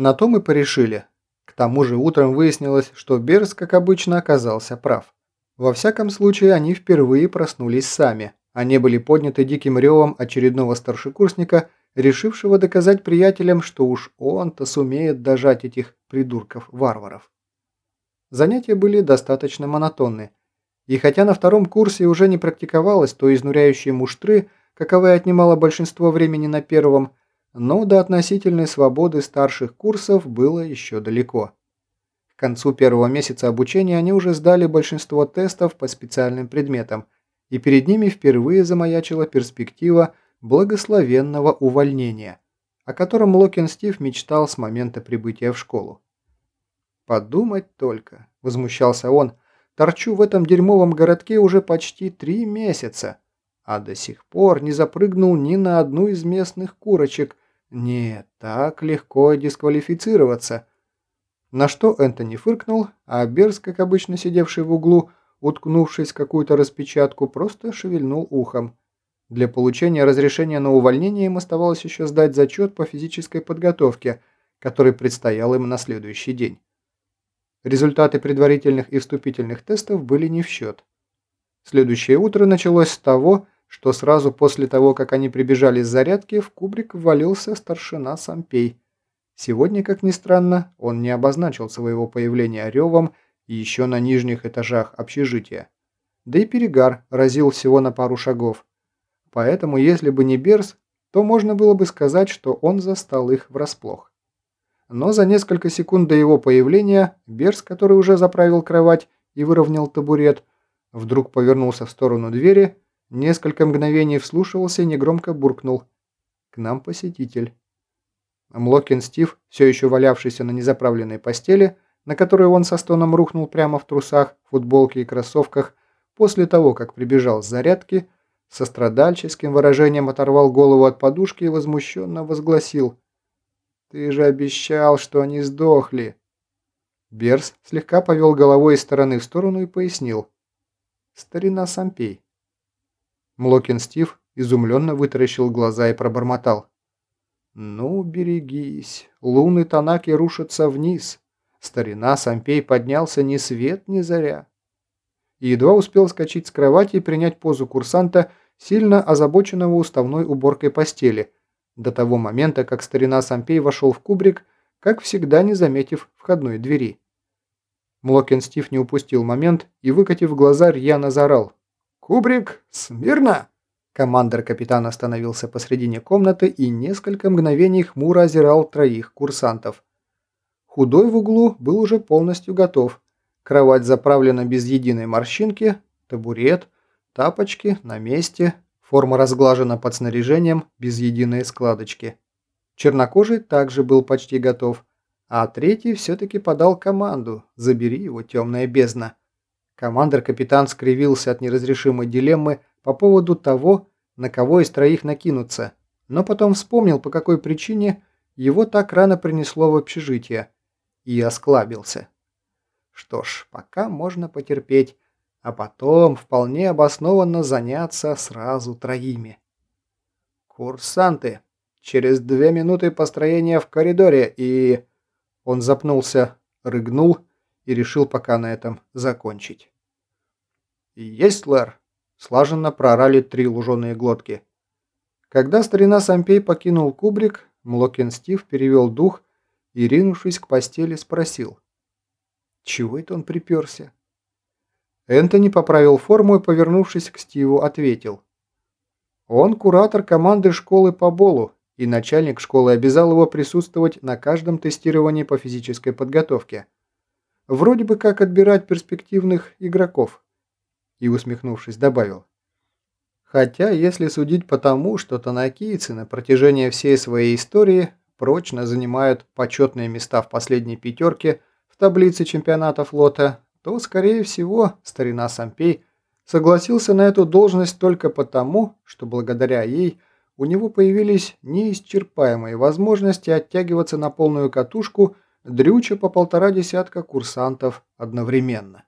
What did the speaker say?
На то мы порешили. К тому же утром выяснилось, что Берс, как обычно, оказался прав. Во всяком случае, они впервые проснулись сами, а не были подняты диким ревом очередного старшекурсника, решившего доказать приятелям, что уж он-то сумеет дожать этих придурков-варваров. Занятия были достаточно монотонны, и хотя на втором курсе уже не практиковалось то изнуряющие муштры, каковые отнимало большинство времени на первом, но до относительной свободы старших курсов было еще далеко. К концу первого месяца обучения они уже сдали большинство тестов по специальным предметам, и перед ними впервые замаячила перспектива благословенного увольнения, о котором Локин Стив мечтал с момента прибытия в школу. «Подумать только», – возмущался он, – «торчу в этом дерьмовом городке уже почти три месяца, а до сих пор не запрыгнул ни на одну из местных курочек. Нет, так легко дисквалифицироваться». На что Энтони фыркнул, а Берс, как обычно сидевший в углу, уткнувшись в какую-то распечатку, просто шевельнул ухом. Для получения разрешения на увольнение им оставалось еще сдать зачет по физической подготовке, который предстоял им на следующий день. Результаты предварительных и вступительных тестов были не в счет. Следующее утро началось с того, что сразу после того, как они прибежали с зарядки, в кубрик ввалился старшина Сампей – Сегодня, как ни странно, он не обозначил своего появления ревом еще на нижних этажах общежития. Да и перегар разил всего на пару шагов. Поэтому, если бы не Берс, то можно было бы сказать, что он застал их врасплох. Но за несколько секунд до его появления Берс, который уже заправил кровать и выровнял табурет, вдруг повернулся в сторону двери, несколько мгновений вслушивался и негромко буркнул. «К нам посетитель». Млокин Стив, все еще валявшийся на незаправленной постели, на которую он со стоном рухнул прямо в трусах, футболке и кроссовках, после того, как прибежал с зарядки, со страдальческим выражением оторвал голову от подушки и возмущенно возгласил. «Ты же обещал, что они сдохли!» Берс слегка повел головой из стороны в сторону и пояснил. «Старина Сампей». Млокин Стив изумленно вытаращил глаза и пробормотал. «Ну, берегись. Луны Танаки рушатся вниз. Старина Сампей поднялся ни свет, ни заря». И едва успел скачать с кровати и принять позу курсанта, сильно озабоченного уставной уборкой постели, до того момента, как старина Сампей вошел в кубрик, как всегда не заметив входной двери. Млокин Стив не упустил момент и, выкатив глаза, рьяно заорал. «Кубрик, смирно!» Командор капитан остановился посредине комнаты и несколько мгновений хмуро озирал троих курсантов. Худой в углу был уже полностью готов. Кровать заправлена без единой морщинки, табурет, тапочки на месте, форма разглажена под снаряжением без единой складочки. Чернокожий также был почти готов, а третий все-таки подал команду «Забери его, темная бездна». Командор-капитан скривился от неразрешимой дилеммы, по поводу того, на кого из троих накинуться, но потом вспомнил, по какой причине его так рано принесло в общежитие, и осклабился. Что ж, пока можно потерпеть, а потом вполне обоснованно заняться сразу троими. «Курсанты, через две минуты построения в коридоре и...» Он запнулся, рыгнул и решил пока на этом закончить. «Есть, Лэр?» Слаженно проорали три луженые глотки. Когда старина Сампей покинул кубрик, Млокин Стив перевел дух и, ринувшись к постели, спросил. Чего это он приперся? Энтони поправил форму и, повернувшись к Стиву, ответил. Он куратор команды школы по болу, и начальник школы обязал его присутствовать на каждом тестировании по физической подготовке. Вроде бы как отбирать перспективных игроков и, усмехнувшись, добавил. Хотя, если судить по тому, что танакийцы на протяжении всей своей истории прочно занимают почетные места в последней пятерке в таблице чемпионата флота, то, скорее всего, старина Сампей согласился на эту должность только потому, что благодаря ей у него появились неисчерпаемые возможности оттягиваться на полную катушку дрюча по полтора десятка курсантов одновременно.